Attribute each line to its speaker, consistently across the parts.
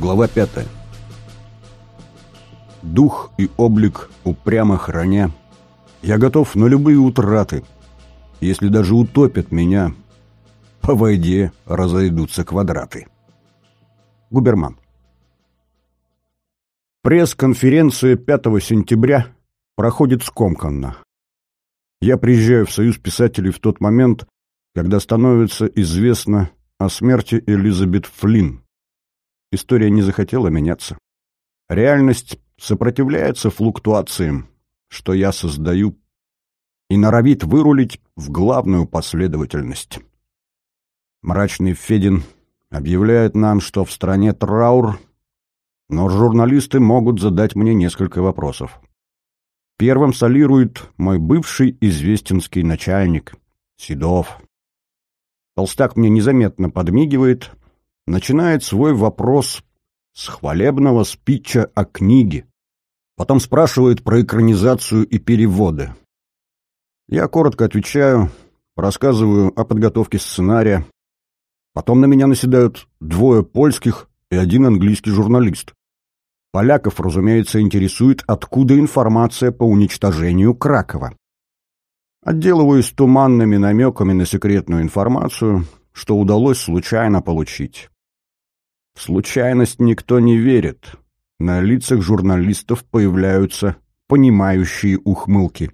Speaker 1: Глава пятая. Дух и облик упрямо храня, я готов на любые утраты. Если даже утопят меня, по воде разойдутся квадраты. Губерман. Пресс-конференция 5 сентября проходит скомканно. Я приезжаю в Союз писателей в тот момент, когда становится известно о смерти Элизабет Флинн. История не захотела меняться. Реальность сопротивляется флуктуациям, что я создаю, и норовит вырулить в главную последовательность. Мрачный Федин объявляет нам, что в стране траур, но журналисты могут задать мне несколько вопросов. Первым солирует мой бывший известенский начальник, Седов. Толстяк мне незаметно подмигивает, начинает свой вопрос с хвалебного спича о книге. Потом спрашивает про экранизацию и переводы. Я коротко отвечаю, рассказываю о подготовке сценария. Потом на меня наседают двое польских и один английский журналист. Поляков, разумеется, интересует, откуда информация по уничтожению Кракова. Отделываюсь туманными намеками на секретную информацию, что удалось случайно получить. В случайность никто не верит. На лицах журналистов появляются понимающие ухмылки.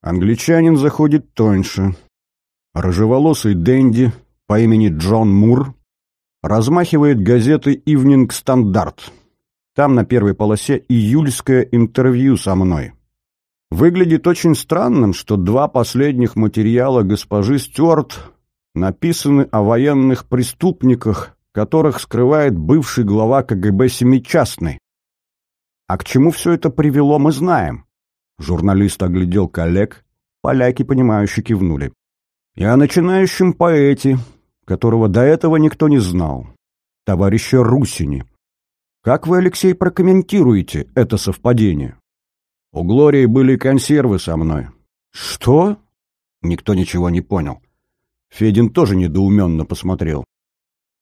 Speaker 1: Англичанин заходит тоньше. Рыжеволосый Дэнди по имени Джон Мур размахивает газетой «Ивнинг Стандарт», там на первой полосе июльское интервью со мной. Выглядит очень странным, что два последних материала госпожи Стюарт написаны о военных преступниках, которых скрывает бывший глава КГБ Семичастный. А к чему все это привело, мы знаем. Журналист оглядел коллег, поляки, понимающе кивнули. И о начинающем поэте, которого до этого никто не знал, товарище Русине. Как вы, Алексей, прокомментируете это совпадение? У Глории были консервы со мной. Что? Никто ничего не понял. Федин тоже недоуменно посмотрел.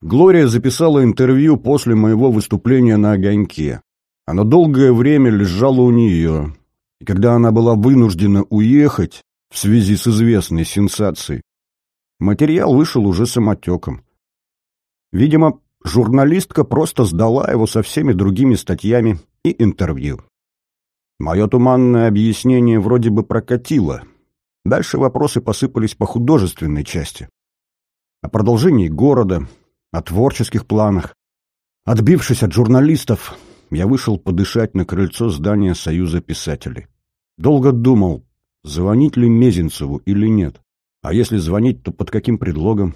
Speaker 1: Глория записала интервью после моего выступления на «Огоньке». Оно долгое время лежало у нее, и когда она была вынуждена уехать в связи с известной сенсацией, материал вышел уже самотеком. Видимо, журналистка просто сдала его со всеми другими статьями и интервью. Мое туманное объяснение вроде бы прокатило. Дальше вопросы посыпались по художественной части. О продолжении города, о творческих планах. Отбившись от журналистов, я вышел подышать на крыльцо здания Союза писателей. Долго думал, звонить ли Мезенцеву или нет. А если звонить, то под каким предлогом?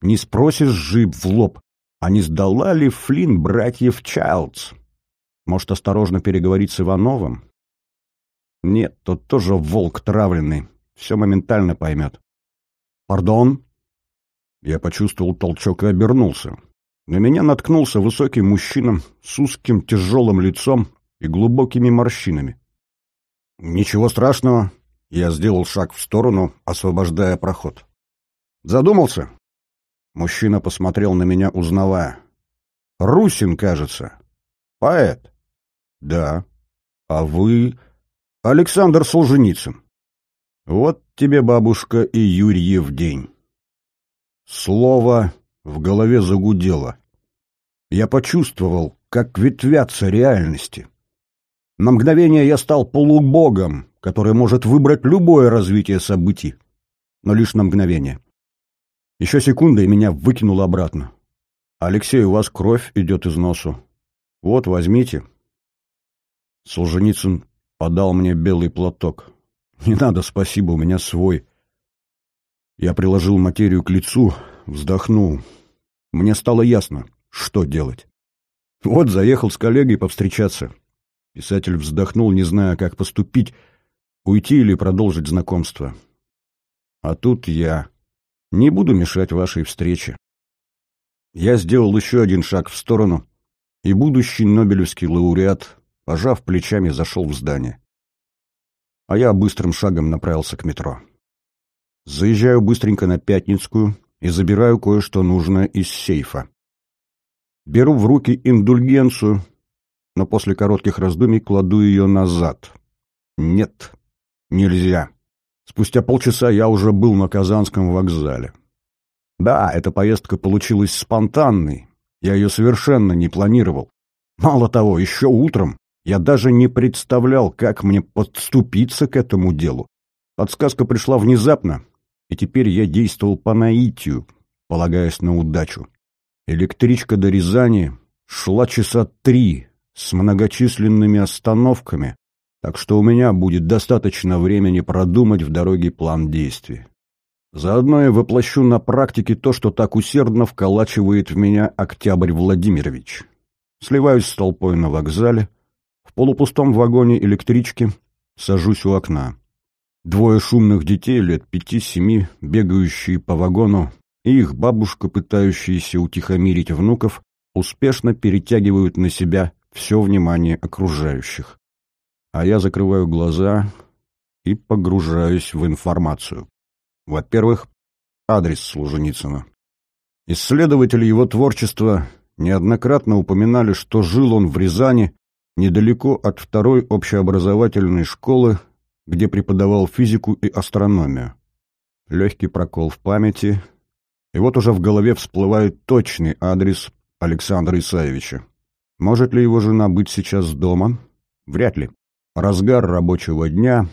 Speaker 1: Не спросишь жиб в лоб, а не сдала ли Флинн братьев Чайлдс? Может, осторожно переговорить с Ивановым? Нет, тот тоже волк травленный. Все моментально поймет. «Пардон?» Я почувствовал толчок и обернулся. На меня наткнулся высокий мужчина с узким тяжелым лицом и глубокими морщинами. «Ничего страшного». Я сделал шаг в сторону, освобождая проход. «Задумался?» Мужчина посмотрел на меня, узнавая. «Русин, кажется. Поэт?» «Да. А вы...» «Александр Солженицын». «Вот тебе, бабушка, и Юрьев день». Слово в голове загудело. Я почувствовал, как ветвятся реальности. На мгновение я стал полубогом, который может выбрать любое развитие событий. Но лишь на мгновение. Еще секунда, и меня выкинуло обратно. «Алексей, у вас кровь идет из носу. Вот, возьмите». Солженицын подал мне белый платок. «Не надо, спасибо, у меня свой». Я приложил материю к лицу, вздохнул. Мне стало ясно, что делать. Вот заехал с коллегой повстречаться. Писатель вздохнул, не зная, как поступить, уйти или продолжить знакомство. А тут я не буду мешать вашей встрече. Я сделал еще один шаг в сторону, и будущий нобелевский лауреат, пожав плечами, зашел в здание. А я быстрым шагом направился к метро. Заезжаю быстренько на Пятницкую и забираю кое-что нужное из сейфа. Беру в руки индульгенцию, но после коротких раздумий кладу ее назад. Нет, нельзя. Спустя полчаса я уже был на Казанском вокзале. Да, эта поездка получилась спонтанной, я ее совершенно не планировал. Мало того, еще утром я даже не представлял, как мне подступиться к этому делу. Подсказка пришла внезапно, и теперь я действовал по наитию, полагаясь на удачу. Электричка до Рязани шла часа три с многочисленными остановками, так что у меня будет достаточно времени продумать в дороге план действий. Заодно я воплощу на практике то, что так усердно вколачивает в меня Октябрь Владимирович. Сливаюсь с толпой на вокзале, в полупустом вагоне электрички сажусь у окна. Двое шумных детей лет пяти-семи, бегающие по вагону, и их бабушка, пытающаяся утихомирить внуков, успешно перетягивают на себя все внимание окружающих. А я закрываю глаза и погружаюсь в информацию. Во-первых, адрес Солженицына. Исследователи его творчества неоднократно упоминали, что жил он в Рязани, недалеко от второй общеобразовательной школы, где преподавал физику и астрономию. Легкий прокол в памяти, и вот уже в голове всплывает точный адрес Александра Исаевича. Может ли его жена быть сейчас дома? Вряд ли. Разгар рабочего дня.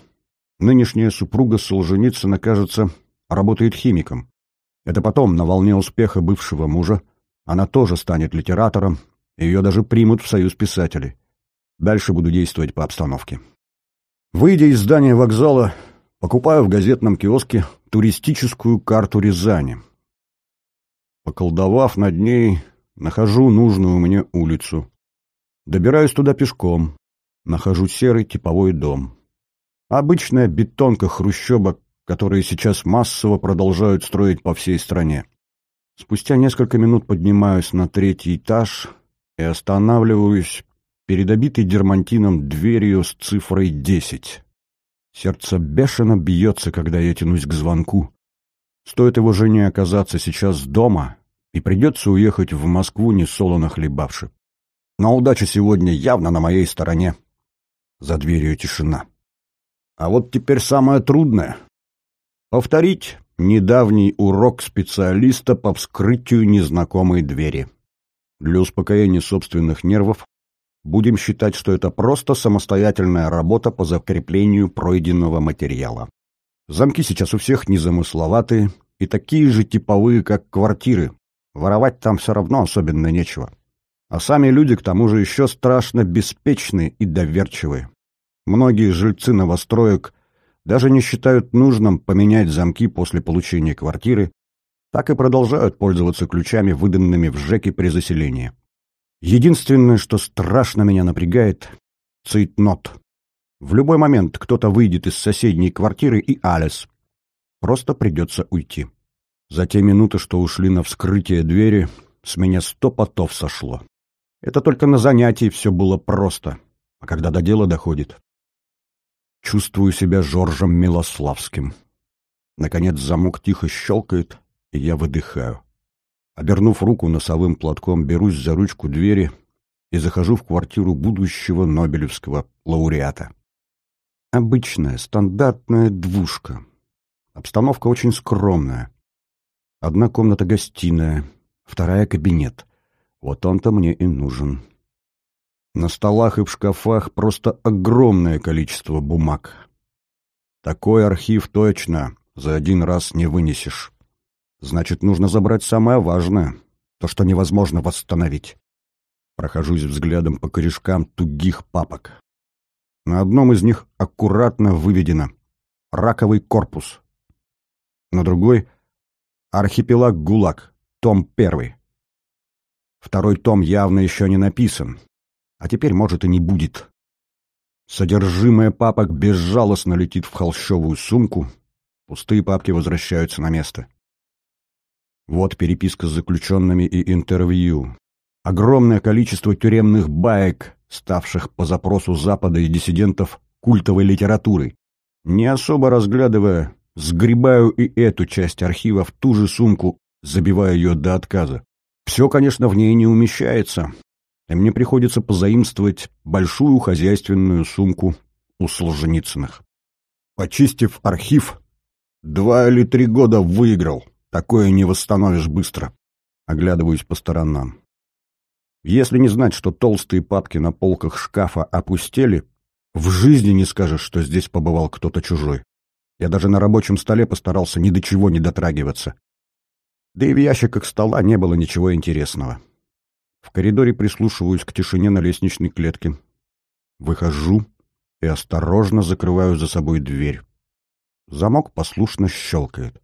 Speaker 1: Нынешняя супруга Солженицына, кажется, работает химиком. Это потом, на волне успеха бывшего мужа, она тоже станет литератором, ее даже примут в союз писателей. Дальше буду действовать по обстановке. Выйдя из здания вокзала, покупаю в газетном киоске туристическую карту Рязани. Поколдовав над ней, нахожу нужную мне улицу. Добираюсь туда пешком. Нахожу серый типовой дом. Обычная бетонка хрущоба, которые сейчас массово продолжают строить по всей стране. Спустя несколько минут поднимаюсь на третий этаж и останавливаюсь перед обитой дермантином дверью с цифрой 10. Сердце бешено бьется, когда я тянусь к звонку. Стоит его жене оказаться сейчас дома, и придется уехать в Москву, не солоно хлебавши. Но удача сегодня явно на моей стороне. За дверью тишина. А вот теперь самое трудное — повторить недавний урок специалиста по вскрытию незнакомой двери. Для успокоения собственных нервов будем считать, что это просто самостоятельная работа по закреплению пройденного материала. Замки сейчас у всех незамысловатые и такие же типовые, как квартиры. Воровать там все равно особенно нечего. А сами люди, к тому же, еще страшно беспечны и доверчивые. Многие жильцы новостроек даже не считают нужным поменять замки после получения квартиры, так и продолжают пользоваться ключами, выданными в ЖЭКе при заселении. Единственное, что страшно меня напрягает — цейтнот. В любой момент кто-то выйдет из соседней квартиры и Алис. Просто придется уйти. За те минуты, что ушли на вскрытие двери, с меня сто потов сошло. Это только на занятии все было просто, а когда до дела доходит. Чувствую себя Жоржем Милославским. Наконец замок тихо щелкает, и я выдыхаю. Обернув руку носовым платком, берусь за ручку двери и захожу в квартиру будущего Нобелевского лауреата. Обычная, стандартная двушка. Обстановка очень скромная. Одна комната-гостиная, вторая — кабинет. Вот он-то мне и нужен. На столах и в шкафах просто огромное количество бумаг. Такой архив точно за один раз не вынесешь. Значит, нужно забрать самое важное, то, что невозможно восстановить. Прохожусь взглядом по корешкам тугих папок. На одном из них аккуратно выведено «Раковый корпус». На другой — «Архипелаг ГУЛАГ», том первый. Второй том явно еще не написан, а теперь, может, и не будет. Содержимое папок безжалостно летит в холщовую сумку, пустые папки возвращаются на место. Вот переписка с заключенными и интервью. Огромное количество тюремных баек, ставших по запросу Запада и диссидентов культовой литературой. Не особо разглядывая, сгребаю и эту часть архива в ту же сумку, забивая ее до отказа. Все, конечно, в ней не умещается, и мне приходится позаимствовать большую хозяйственную сумку у Солженицыных. Почистив архив, два или три года выиграл. Такое не восстановишь быстро. Оглядываюсь по сторонам. Если не знать, что толстые папки на полках шкафа опустели, в жизни не скажешь, что здесь побывал кто-то чужой. Я даже на рабочем столе постарался ни до чего не дотрагиваться. Да и в ящиках стола не было ничего интересного. В коридоре прислушиваюсь к тишине на лестничной клетке. Выхожу и осторожно закрываю за собой дверь. Замок послушно щелкает.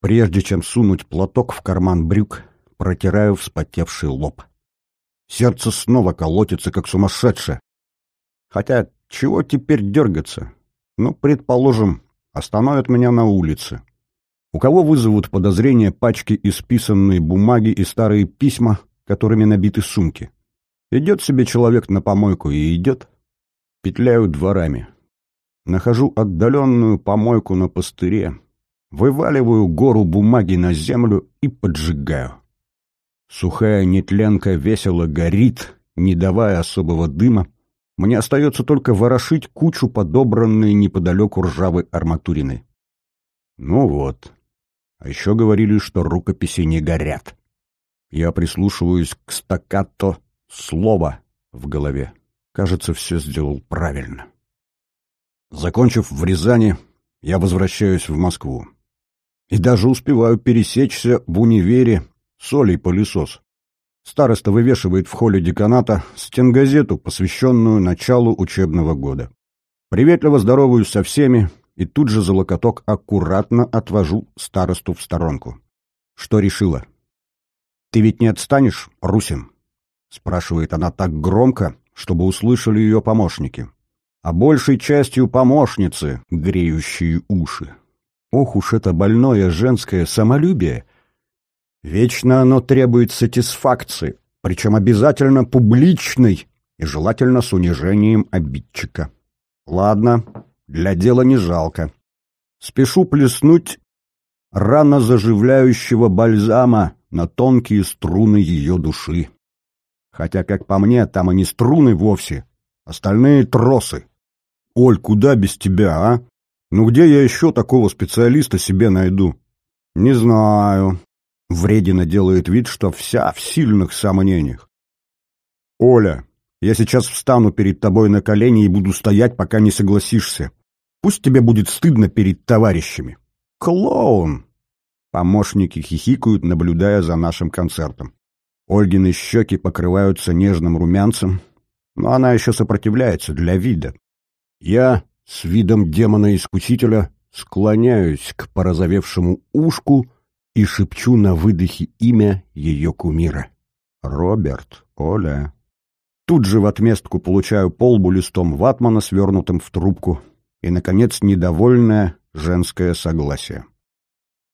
Speaker 1: Прежде чем сунуть платок в карман брюк, протираю вспотевший лоб. Сердце снова колотится, как сумасшедшее. Хотя, чего теперь дергаться? Ну, предположим, остановят меня на улице. У кого вызовут подозрения пачки исписанной бумаги и старые письма, которыми набиты сумки? Идет себе человек на помойку и идет. Петляю дворами. Нахожу отдаленную помойку на пустыре, вываливаю гору бумаги на землю и поджигаю. Сухая нетленка весело горит, не давая особого дыма. Мне остается только ворошить кучу подобранной неподалеку ржавой арматурины. Ну вот. А еще говорили, что рукописи не горят. Я прислушиваюсь к стаккато слова в голове. Кажется, все сделал правильно. Закончив в Рязани, я возвращаюсь в Москву. И даже успеваю пересечься в универе Солей пылесос. Староста вывешивает в холле деканата стенгазету, посвященную началу учебного года. Приветливо здороваюсь со всеми и тут же за локоток аккуратно отвожу старосту в сторонку. Что решила? «Ты ведь не отстанешь, Русин?» — спрашивает она так громко, чтобы услышали ее помощники. А большей частью помощницы, греющие уши. Ох уж это больное женское самолюбие — Вечно оно требует сатисфакции, причем обязательно публичной и желательно с унижением обидчика. Ладно, для дела не жалко. Спешу плеснуть рано заживляющего бальзама на тонкие струны ее души. Хотя, как по мне, там и не струны вовсе, остальные тросы. Оль, куда без тебя, а? Ну где я еще такого специалиста себе найду? Не знаю, Вредина делает вид, что вся в сильных сомнениях. «Оля, я сейчас встану перед тобой на колени и буду стоять, пока не согласишься. Пусть тебе будет стыдно перед товарищами». «Клоун!» Помощники хихикают, наблюдая за нашим концертом. Ольгины щеки покрываются нежным румянцем, но она еще сопротивляется для вида. Я с видом демона-искусителя склоняюсь к порозовевшему ушку и шепчу на выдохе имя ее кумира. «Роберт, Оля». Тут же в отместку получаю полбу листом ватмана, свернутым в трубку, и, наконец, недовольное женское согласие.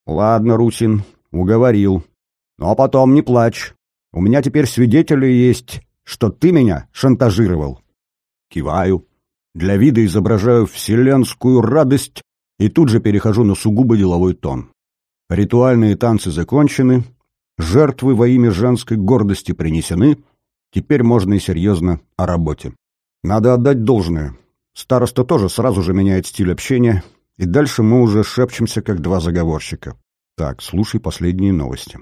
Speaker 1: «Ладно, Русин, уговорил. Но потом не плачь. У меня теперь свидетели есть, что ты меня шантажировал». Киваю. Для вида изображаю вселенскую радость и тут же перехожу на сугубо деловой тон. Ритуальные танцы закончены, жертвы во имя женской гордости принесены, теперь можно и серьезно о работе. Надо отдать должное. Староста тоже сразу же меняет стиль общения, и дальше мы уже шепчемся, как два заговорщика. Так, слушай последние новости.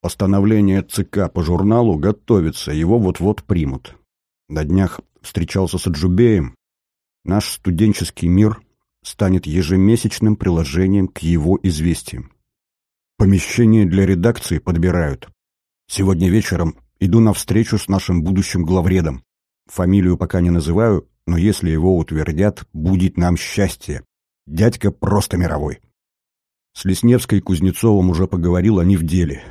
Speaker 1: Постановление ЦК по журналу готовится, его вот-вот примут. На днях встречался с Аджубеем. Наш студенческий мир станет ежемесячным приложением к его известиям. Помещение для редакции подбирают. Сегодня вечером иду на встречу с нашим будущим главредом. Фамилию пока не называю, но если его утвердят, будет нам счастье. Дядька просто мировой. С Лесневской и Кузнецовым уже поговорил, они в деле.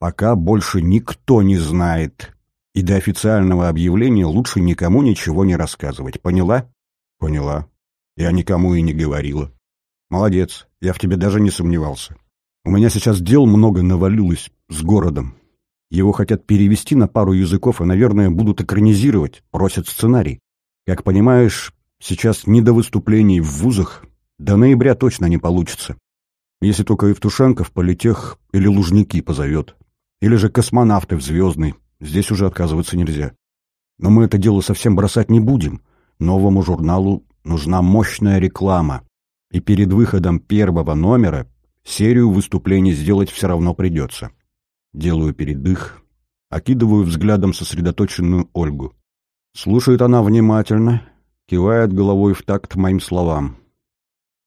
Speaker 1: Пока больше никто не знает. И до официального объявления лучше никому ничего не рассказывать. Поняла? Поняла. Я никому и не говорила. Молодец, я в тебе даже не сомневался. У меня сейчас дел много навалилось с городом. Его хотят перевести на пару языков и, наверное, будут экранизировать, просят сценарий. Как понимаешь, сейчас не до выступлений в вузах, до ноября точно не получится. Если только Евтушенко в политех или Лужники позовет. Или же космонавты в «Звездный». Здесь уже отказываться нельзя. Но мы это дело совсем бросать не будем. Новому журналу нужна мощная реклама. И перед выходом первого номера серию выступлений сделать все равно придется. Делаю передых, окидываю взглядом сосредоточенную Ольгу. Слушает она внимательно, кивает головой в такт моим словам.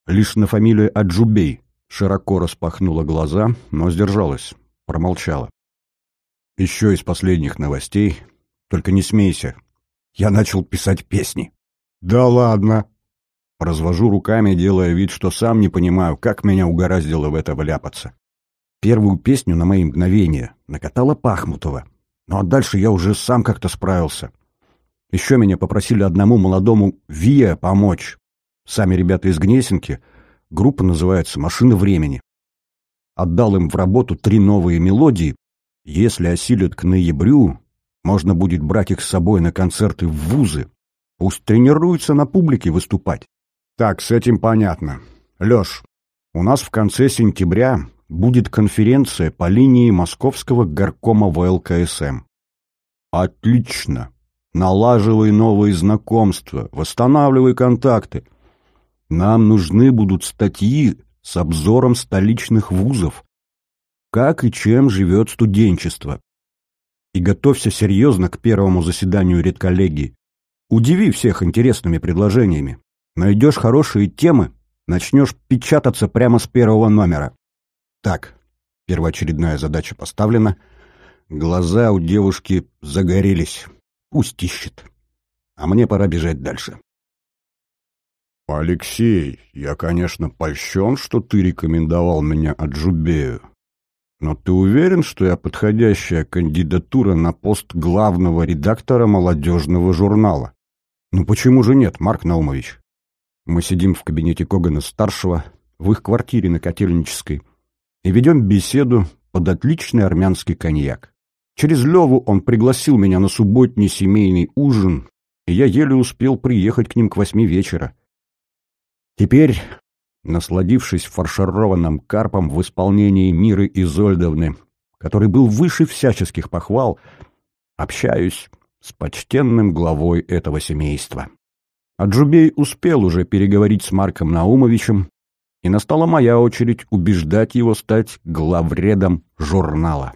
Speaker 1: Лишь на фамилию Аджубей широко распахнула глаза, но сдержалась, промолчала. Еще из последних новостей, только не смейся, я начал писать песни. Да ладно. Развожу руками, делая вид, что сам не понимаю, как меня угораздило в это вляпаться. Первую песню на мои мгновения накатала Пахмутова. Ну а дальше я уже сам как-то справился. Еще меня попросили одному молодому Виа помочь. Сами ребята из Гнесинки. Группа называется «Машина времени». Отдал им в работу три новые мелодии. Если осилят к ноябрю, можно будет брать их с собой на концерты в вузы. Пусть тренируются на публике выступать. Так, с этим понятно. Леш, у нас в конце сентября будет конференция по линии Московского горкома ВЛКСМ. Отлично. Налаживай новые знакомства, восстанавливай контакты. Нам нужны будут статьи с обзором столичных вузов. Как и чем живет студенчество. И готовься серьезно к первому заседанию редколлегии. Удиви всех интересными предложениями. Найдешь хорошие темы, начнешь печататься прямо с первого номера. Так, первоочередная задача поставлена. Глаза у девушки загорелись. Пусть ищет. А мне пора бежать дальше. «Алексей, я, конечно, польщен, что ты рекомендовал меня Аджубею. Но ты уверен, что я подходящая кандидатура на пост главного редактора молодежного журнала? Ну почему же нет, Марк Наумович? Мы сидим в кабинете Когана-старшего, в их квартире на Котельнической, и ведем беседу под отличный армянский коньяк. Через Леву он пригласил меня на субботний семейный ужин, и я еле успел приехать к ним к восьми вечера. Теперь, насладившись фаршированным карпом в исполнении Миры Изольдовны, который был выше всяческих похвал, общаюсь с почтенным главой этого семейства. Аджубей успел уже переговорить с Марком Наумовичем, и настала моя очередь убеждать его стать главредом журнала.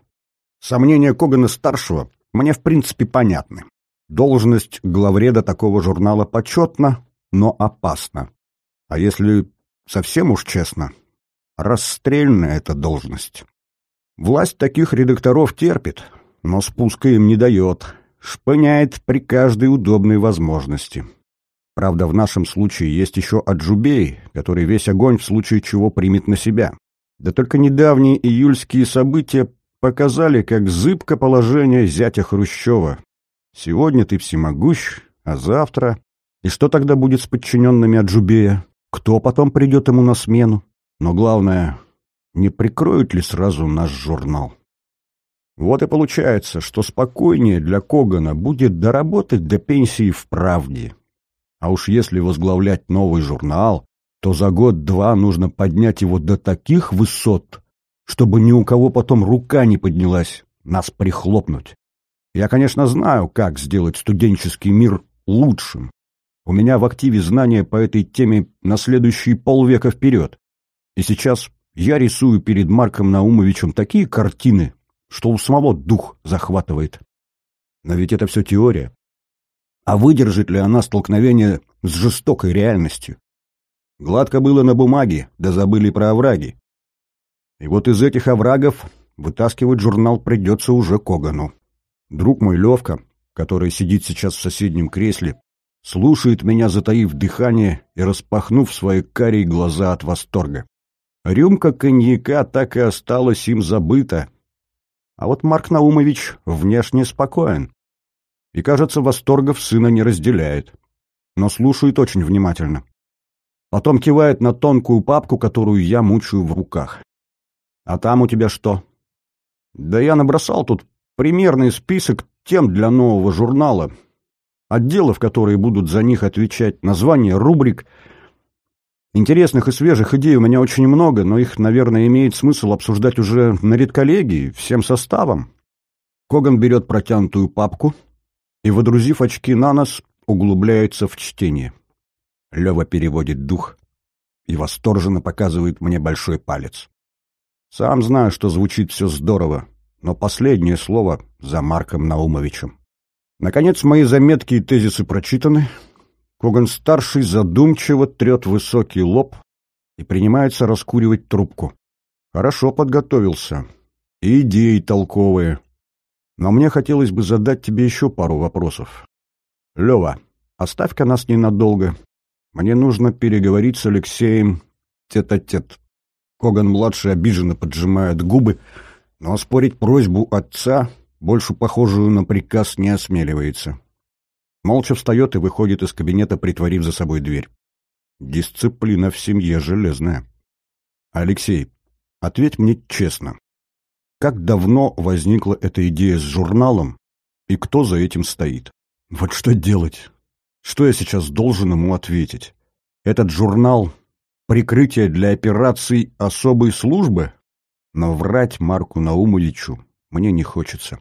Speaker 1: Сомнения Когана-старшего мне в принципе понятны. Должность главреда такого журнала почетна, но опасна. А если совсем уж честно, расстрельная эта должность. Власть таких редакторов терпит, но спуска им не дает, шпыняет при каждой удобной возможности. Правда, в нашем случае есть еще Аджубей, который весь огонь в случае чего примет на себя. Да только недавние июльские события показали, как зыбко положение зятя Хрущева. Сегодня ты всемогущ, а завтра... И что тогда будет с подчиненными Аджубея? Кто потом придет ему на смену? Но главное, не прикроют ли сразу наш журнал? Вот и получается, что спокойнее для Когана будет доработать до пенсии в правде. А уж если возглавлять новый журнал, то за год-два нужно поднять его до таких высот, чтобы ни у кого потом рука не поднялась нас прихлопнуть. Я, конечно, знаю, как сделать студенческий мир лучшим. У меня в активе знания по этой теме на следующие полвека вперед. И сейчас я рисую перед Марком Наумовичем такие картины, что у самого дух захватывает. Но ведь это все теория. А выдержит ли она столкновение с жестокой реальностью? Гладко было на бумаге, да забыли про овраги. И вот из этих оврагов вытаскивать журнал придется уже Когану. Друг мой Левка, который сидит сейчас в соседнем кресле, слушает меня, затаив дыхание и распахнув свои карие глаза от восторга. Рюмка коньяка так и осталась им забыта. А вот Марк Наумович внешне спокоен и, кажется, восторгов сына не разделяет, но слушает очень внимательно. Потом кивает на тонкую папку, которую я мучаю в руках. «А там у тебя что?» «Да я набросал тут примерный список тем для нового журнала, отделов, которые будут за них отвечать, название рубрик. Интересных и свежих идей у меня очень много, но их, наверное, имеет смысл обсуждать уже на редколлегии, всем составом. Коган берет протянутую папку и, водрузив очки на нос, углубляется в чтение. Лева переводит дух и восторженно показывает мне большой палец. Сам знаю, что звучит все здорово, но последнее слово за Марком Наумовичем. Наконец, мои заметки и тезисы прочитаны. Коган-старший задумчиво трет высокий лоб и принимается раскуривать трубку. Хорошо подготовился. Идеи толковые. Но мне хотелось бы задать тебе еще пару вопросов. Лева, оставь-ка нас ненадолго. Мне нужно переговорить с Алексеем тет-а-тет. Коган-младший обиженно поджимает губы, но оспорить просьбу отца, больше похожую на приказ, не осмеливается. Молча встает и выходит из кабинета, притворив за собой дверь. Дисциплина в семье железная. Алексей, ответь мне честно. Как давно возникла эта идея с журналом и кто за этим стоит? Вот что делать? Что я сейчас должен ему ответить? Этот журнал — прикрытие для операций особой службы? Но врать Марку Наумовичу мне не хочется.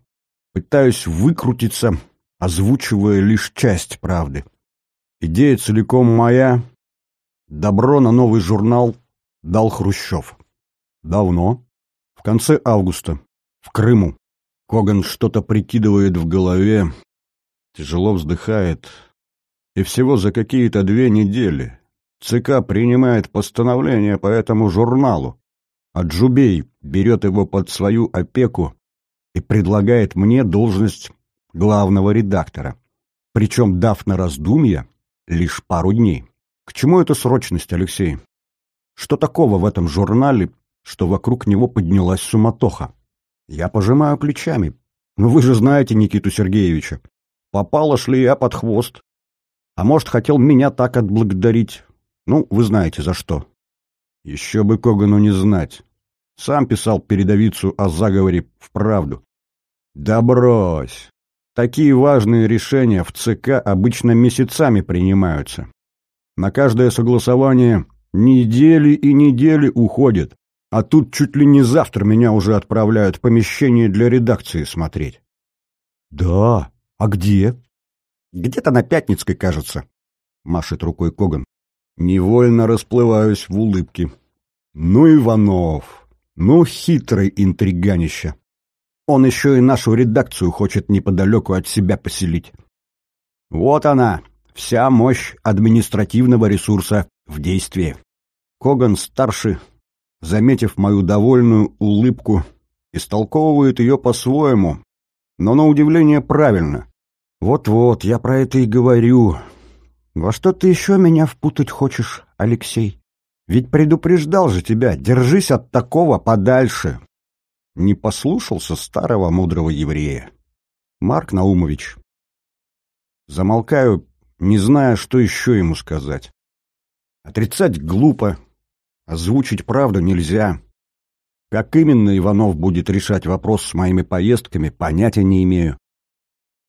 Speaker 1: Пытаюсь выкрутиться, озвучивая лишь часть правды. Идея целиком моя. Добро на новый журнал дал Хрущев. Давно? В конце августа. В Крыму. Коган что-то прикидывает в голове, тяжело вздыхает. И всего за какие-то две недели ЦК принимает постановление по этому журналу, а Джубей берет его под свою опеку и предлагает мне должность главного редактора, причем дав на раздумье лишь пару дней. К чему эта срочность, Алексей? Что такого в этом журнале, что вокруг него поднялась суматоха? Я пожимаю плечами. Ну вы же знаете Никиту Сергеевича. Попала шлея под хвост. А может, хотел меня так отблагодарить. Ну, вы знаете за что. Еще бы Когану не знать. Сам писал передовицу о заговоре в правду. Да брось. Такие важные решения в ЦК обычно месяцами принимаются. На каждое согласование недели и недели уходят. А тут чуть ли не завтра меня уже отправляют в помещение для редакции смотреть. Да, а где? Где-то на Пятницкой, кажется. Машет рукой Коган. Невольно расплываюсь в улыбке. Ну, Иванов, ну, хитрый интриганище. Он еще и нашу редакцию хочет неподалеку от себя поселить. Вот она, вся мощь административного ресурса в действии. Коган-старший, заметив мою довольную улыбку, истолковывает ее по-своему, но на удивление правильно. Вот-вот, я про это и говорю. Во что ты еще меня впутать хочешь, Алексей? Ведь предупреждал же тебя, держись от такого подальше не послушался старого мудрого еврея. Марк Наумович. Замолкаю, не зная, что еще ему сказать. Отрицать глупо, озвучить правду нельзя. Как именно Иванов будет решать вопрос с моими поездками, понятия не имею.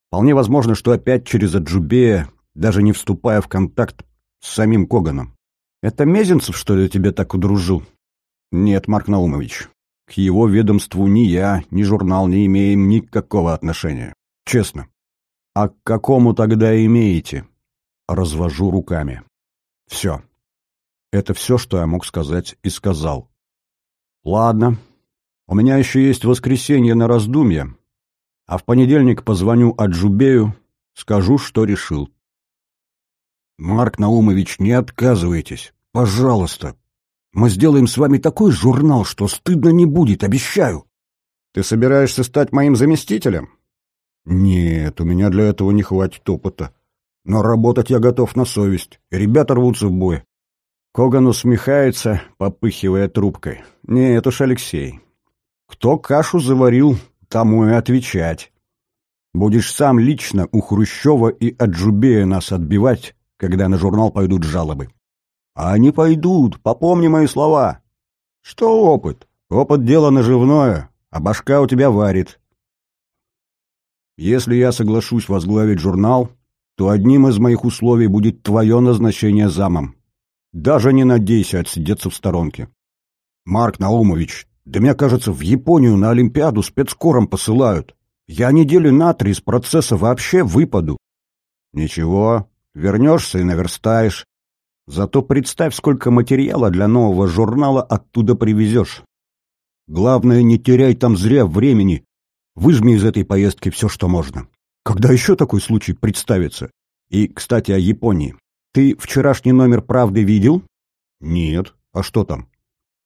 Speaker 1: Вполне возможно, что опять через Аджубея, даже не вступая в контакт с самим Коганом. Это Мезенцев, что ли, тебе так удружил? Нет, Марк Наумович, к его ведомству ни я, ни журнал не имеем никакого отношения. Честно. А к какому тогда имеете? Развожу руками. Все. Это все, что я мог сказать и сказал. Ладно. У меня еще есть воскресенье на раздумье, а в понедельник позвоню Аджубею, скажу, что решил. Марк Наумович, не отказывайтесь. Пожалуйста, мы сделаем с вами такой журнал, что стыдно не будет, обещаю. Ты собираешься стать моим заместителем? Нет, у меня для этого не хватит опыта. Но работать я готов на совесть. Ребята рвутся в бой. Коган усмехается, попыхивая трубкой. Нет уж, Алексей. Кто кашу заварил, тому и отвечать. Будешь сам лично у Хрущева и Аджубея нас отбивать, когда на журнал пойдут жалобы. А они пойдут, попомни мои слова. Что опыт? Опыт — дело наживное, а башка у тебя варит. Если я соглашусь возглавить журнал, то одним из моих условий будет твое назначение замом. Даже не надейся отсидеться в сторонке. Марк Наумович, да меня, кажется, в Японию на Олимпиаду спецкором посылают. Я недели на три из процесса вообще выпаду. Ничего, вернешься и наверстаешь. Зато представь, сколько материала для нового журнала оттуда привезешь. Главное, не теряй там зря времени. Выжми из этой поездки все, что можно. Когда еще такой случай представится? И, кстати, о Японии. Ты вчерашний номер «Правды» видел? Нет. А что там?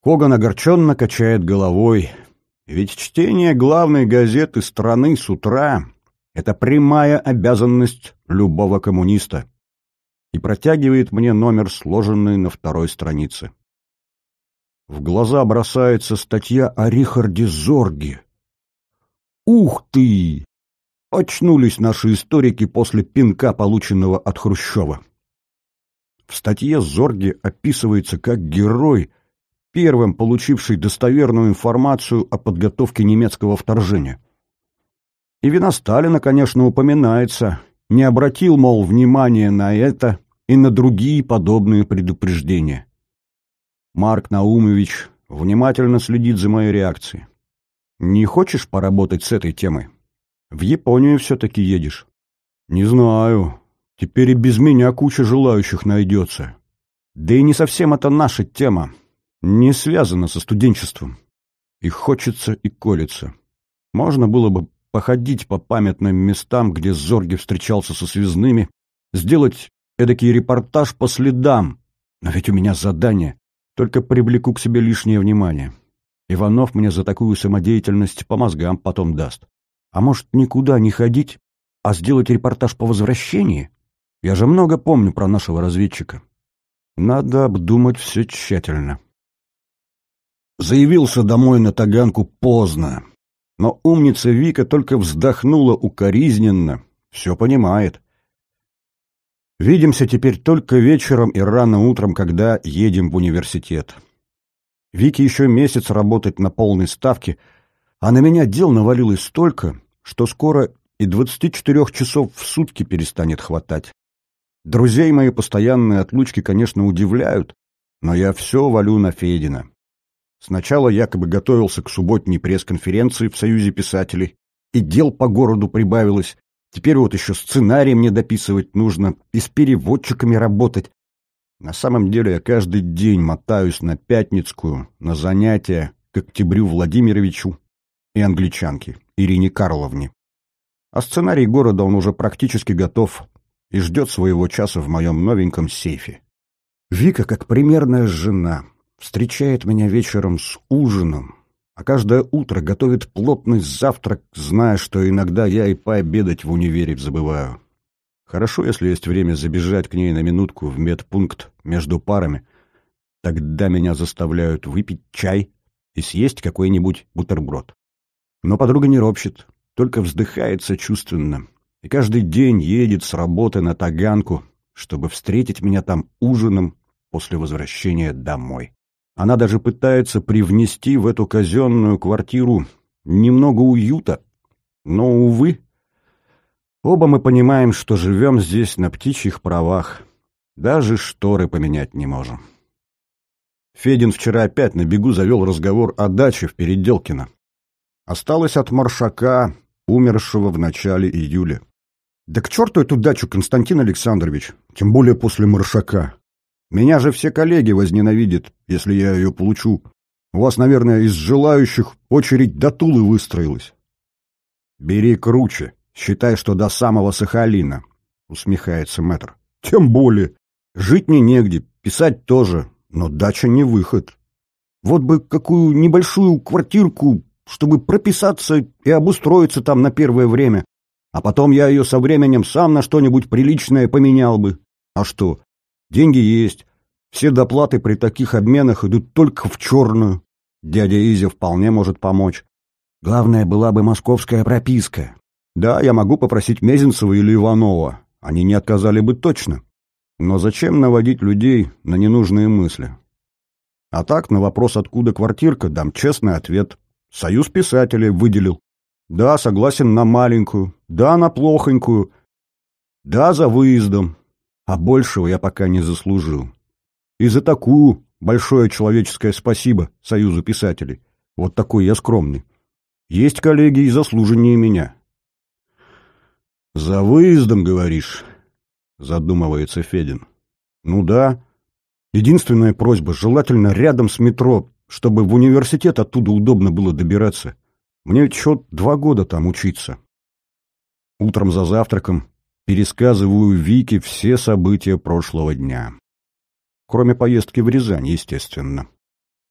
Speaker 1: Коган огорченно качает головой. Ведь чтение главной газеты страны с утра — это прямая обязанность любого коммуниста. И протягивает мне номер, сложенный на второй странице. В глаза бросается статья о Рихарде Зорге. Ух ты! Очнулись наши историки после пинка, полученного от Хрущева. В статье Зорге описывается как герой, первым получивший достоверную информацию о подготовке немецкого вторжения. И вина Сталина, конечно, упоминается, не обратил, мол, внимания на это и на другие подобные предупреждения. Марк Наумович внимательно следит за моей реакцией. Не хочешь поработать с этой темой? В Японию все-таки едешь. Не знаю, Теперь и без меня куча желающих найдется. Да и не совсем это наша тема. Не связана со студенчеством. И хочется, и колется. Можно было бы походить по памятным местам, где Зорги встречался со связными, сделать эдакий репортаж по следам. Но ведь у меня задание. Только привлеку к себе лишнее внимание. Иванов мне за такую самодеятельность по мозгам потом даст. А может, никуда не ходить, а сделать репортаж по возвращении? Я же много помню про нашего разведчика. Надо обдумать все тщательно. Заявился домой на Таганку поздно. Но умница Вика только вздохнула укоризненно. Все понимает. Видимся теперь только вечером и рано утром, когда едем в университет. Вике еще месяц работать на полной ставке, а на меня дел навалилось столько, что скоро и 24 часов в сутки перестанет хватать. Друзей мои постоянные отлучки, конечно, удивляют, но я все валю на Федина. Сначала якобы готовился к субботней пресс-конференции в Союзе писателей, и дел по городу прибавилось. Теперь вот еще сценарий мне дописывать нужно, и с переводчиками работать. На самом деле я каждый день мотаюсь на Пятницкую, на занятия к Октябрю Владимировичу и англичанке Ирине Карловне. А сценарий города он уже практически готов, и ждет своего часа в моем новеньком сейфе. Вика, как примерная жена, встречает меня вечером с ужином, а каждое утро готовит плотный завтрак, зная, что иногда я и пообедать в универе забываю. Хорошо, если есть время забежать к ней на минутку в медпункт между парами. Тогда меня заставляют выпить чай и съесть какой-нибудь бутерброд. Но подруга не ропщет, только вздыхает сочувственно и каждый день едет с работы на Таганку, чтобы встретить меня там ужином после возвращения домой. Она даже пытается привнести в эту казенную квартиру немного уюта, но, увы, оба мы понимаем, что живем здесь на птичьих правах, даже шторы поменять не можем. Федин вчера опять на бегу завел разговор о даче в Переделкино. Осталось от Маршака, умершего в начале июля. Да к черту эту дачу, Константин Александрович, тем более после маршака. Меня же все коллеги возненавидят, если я ее получу. У вас, наверное, из желающих очередь до Тулы выстроилась. Бери круче, считай, что до самого Сахалина, усмехается мэтр. Тем более. Жить мне негде, писать тоже, но дача не выход. Вот бы какую небольшую квартирку, чтобы прописаться и обустроиться там на первое время, а потом я ее со временем сам на что-нибудь приличное поменял бы. А что? Деньги есть. Все доплаты при таких обменах идут только в черную. Дядя Изя вполне может помочь. Главное, была бы московская прописка. Да, я могу попросить Мезенцева или Иванова. Они не отказали бы точно. Но зачем наводить людей на ненужные мысли? А так, на вопрос, откуда квартирка, дам честный ответ. Союз писателей выделил. Да, согласен на маленькую. Да, на плохонькую. Да, за выездом. А большего я пока не заслужил. И за такую большое человеческое спасибо Союзу писателей. Вот такой я скромный. Есть коллеги и заслуженнее меня. «За выездом, говоришь?» — задумывается Федин. «Ну да. Единственная просьба — желательно рядом с метро, чтобы в университет оттуда удобно было добираться. Мне ведь еще два года там учиться». Утром за завтраком пересказываю Вике все события прошлого дня. Кроме поездки в Рязань, естественно.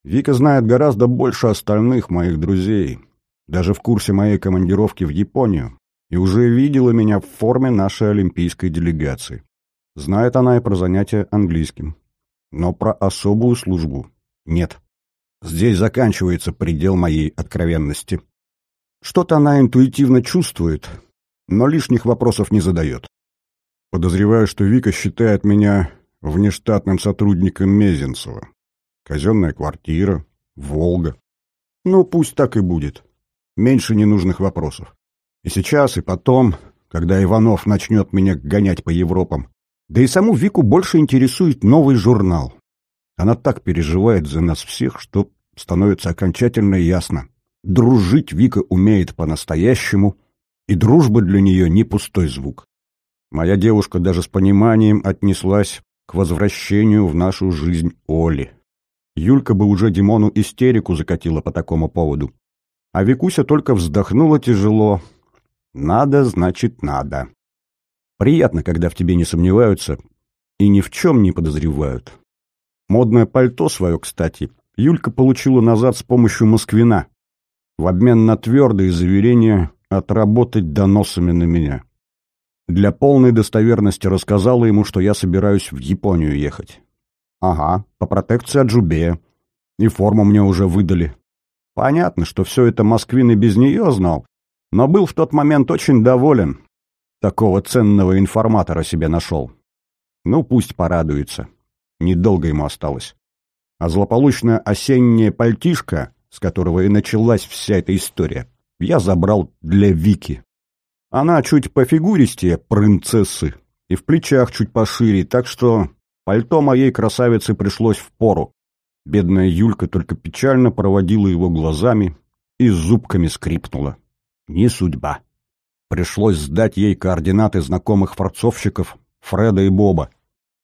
Speaker 1: Вика знает гораздо больше остальных моих друзей, даже в курсе моей командировки в Японию, и уже видела меня в форме нашей олимпийской делегации. Знает она и про занятия английским. Но про особую службу нет. Здесь заканчивается предел моей откровенности. Что-то она интуитивно чувствует, но лишних вопросов не задает. Подозреваю, что Вика считает меня внештатным сотрудником Мезенцева. Казенная квартира, Волга. Ну, пусть так и будет. Меньше ненужных вопросов. И сейчас, и потом, когда Иванов начнет меня гонять по Европам. Да и саму Вику больше интересует новый журнал. Она так переживает за нас всех, что становится окончательно ясно. Дружить Вика умеет по-настоящему, и дружба для нее не пустой звук. Моя девушка даже с пониманием отнеслась к возвращению в нашу жизнь Оли. Юлька бы уже Димону истерику закатила по такому поводу. А Викуся только вздохнула тяжело. Надо, значит, надо. Приятно, когда в тебе не сомневаются и ни в чем не подозревают. Модное пальто свое, кстати, Юлька получила назад с помощью Москвина в обмен на твердые заверения отработать доносами на меня. Для полной достоверности рассказала ему, что я собираюсь в Японию ехать. Ага, по протекции от Джубея. И форму мне уже выдали. Понятно, что все это Москвин и без нее знал, но был в тот момент очень доволен. Такого ценного информатора себе нашел. Ну, пусть порадуется. Недолго ему осталось. А злополучная осенняя пальтишка, с которого и началась вся эта история, я забрал для Вики. Она чуть по фигуристее принцессы и в плечах чуть пошире, так что пальто моей красавицы пришлось в пору. Бедная Юлька только печально проводила его глазами и зубками скрипнула. Не судьба. Пришлось сдать ей координаты знакомых форцовщиков Фреда и Боба.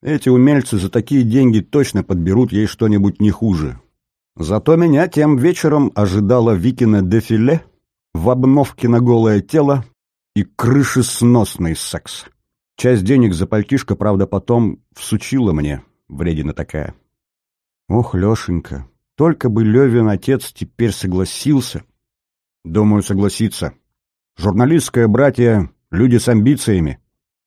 Speaker 1: Эти умельцы за такие деньги точно подберут ей что-нибудь не хуже. Зато меня тем вечером ожидало Викино дефиле в обновке на голое тело и крышесносный секс. Часть денег за пальтишко, правда, потом всучила мне, вредина такая. Ох, Лешенька, только бы Левин отец теперь согласился. Думаю, согласится. Журналистское братья — люди с амбициями,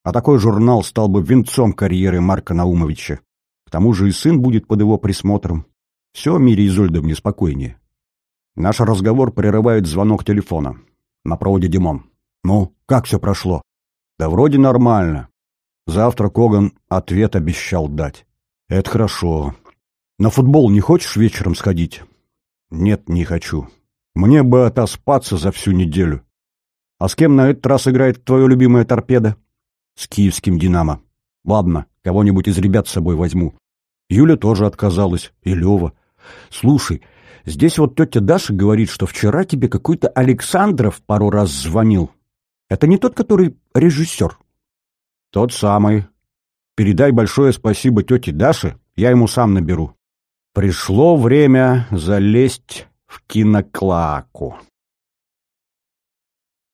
Speaker 1: а такой журнал стал бы венцом карьеры Марка Наумовича. К тому же и сын будет под его присмотром. Все Мире Изольдовне спокойнее. Наш разговор прерывает звонок телефона. На проводе Димон. «Ну, как все прошло?» «Да вроде нормально. Завтра Коган ответ обещал дать». «Это хорошо. На футбол не хочешь вечером сходить?» «Нет, не хочу. Мне бы отоспаться за всю неделю». «А с кем на этот раз играет твое любимое торпеда?» «С киевским «Динамо». «Ладно, кого-нибудь из ребят с собой возьму». Юля тоже отказалась, и Лева. «Слушай, здесь вот тетя Даша говорит, что вчера тебе какой-то Александров пару раз звонил. Это не тот, который режиссер?» «Тот самый. Передай большое спасибо тете Даше, я ему сам наберу». Пришло время залезть в киноклаку.